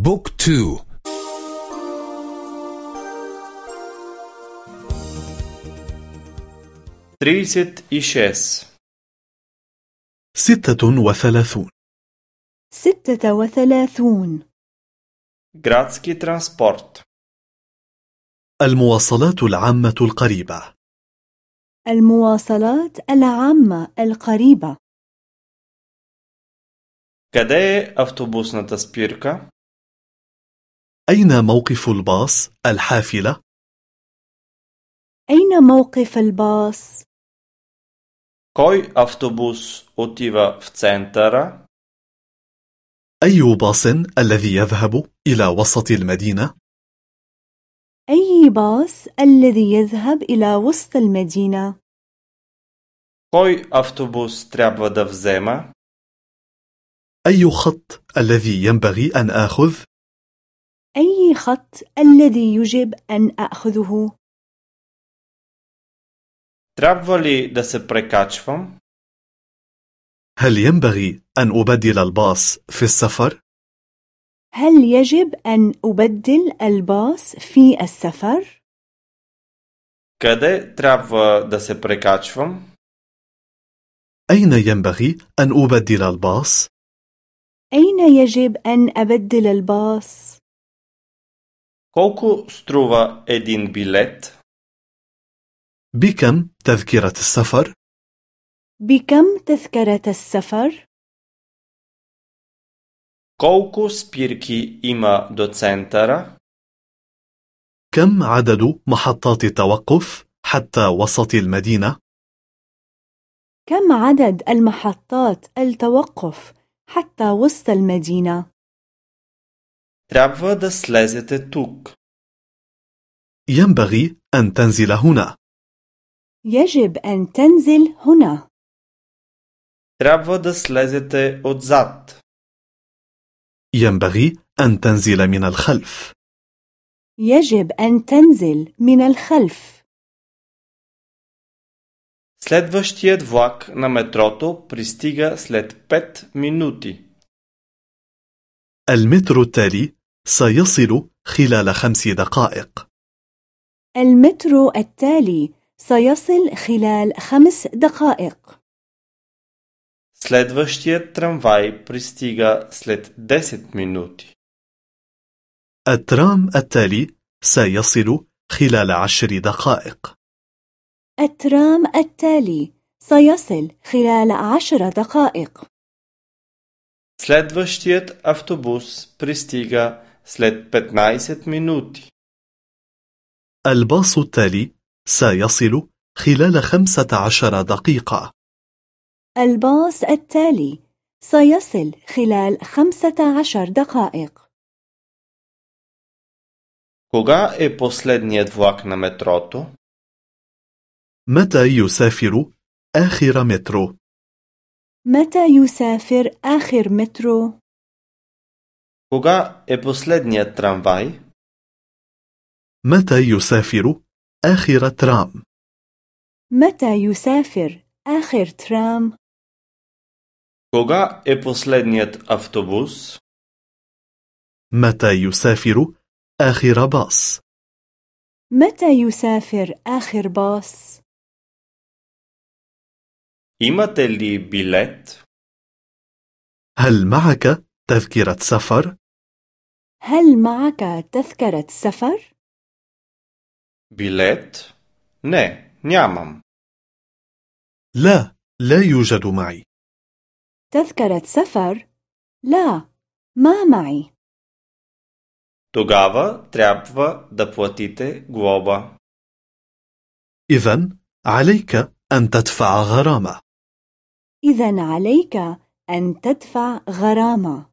Book two. тридесет и шест ستة وثلاثون. ستة وثلاثون. Градски транспорт المواصلات العامة القريبة. المواصلات العامة القريبة. كده أفتوبوسنا تسبيركا؟ أين موقف الباص الحافلة؟ أين موقف الباص؟ Кой автобус отива в центъра? أي باص الذي يذهب إلى وسط المدينة؟ أي باص الذي يذهب إلى وسط المدينة؟ Кой автобус трябва да взема? أي خط الذي ينبغي أن آخذ؟ أي خط الذي يجب أن أخذه؟ Трябва ли да се прекачвам? هل ينبغي أن أبدل الباص في السفر؟ هل يجب أن أبدل الباص في السفر؟ Къде трябва да се прекачвам? أين ينبغي أن أبدل الباص؟ أين يجب أن أبدل الباص؟ Колко струва един билет? بكم تذكرة السفر؟ بكم تذكرة السفر؟ Колко спирки има до центъра? كم عدد محطات التوقف حتى وسط المدينة؟ كم عدد المحطات التوقف حتى وسط المدينة؟ Трябва да слезете тук. ينبغي أن تنزل هنا يجب أن تنزل هنا. Трябва да слезете отзад. ينبغي أن تنزل من الخلف يجب أن تنزل من الخلف. Следващият влак на метрото пристига след 5 минути. المترو التالي سيصل خلال خمس دقائق المترو التالي سيصل خلال خمس دقائق. Следващият трамвай пристига след 10 минути. الترام التالي سيصل خلال عشر دقائق الترام التالي سيصل خلال عشر دقائق. Следващият автобус пристига след 15 минути. الباص التالي سيصل خلال خمسة عشر دقيقة الباص التالي سيصل خلال خمسة عشر دقائق. Кога е последният влак на метрото? متى يسافر آخر مترو؟ متى يسافر آخر مترو؟ Кога е последният трамвай? متى يسافر آخر ترام؟ متى يسافر آخر ترام؟ Кога е последният автобус? متى يسافر آخر باص؟ متى يسافر آخر باص؟ Имате ли билет? هل معك تذكرة سفر؟ هل معك تذكرة سفر؟ Билет? Не, нямам. لا لا يوجد معي تذكرة سفر؟ لا، ما معي. Тогава трябва да платите глоба. إذا عليك أن تدفع غرامة إذا عليك أن تدفع غرامة.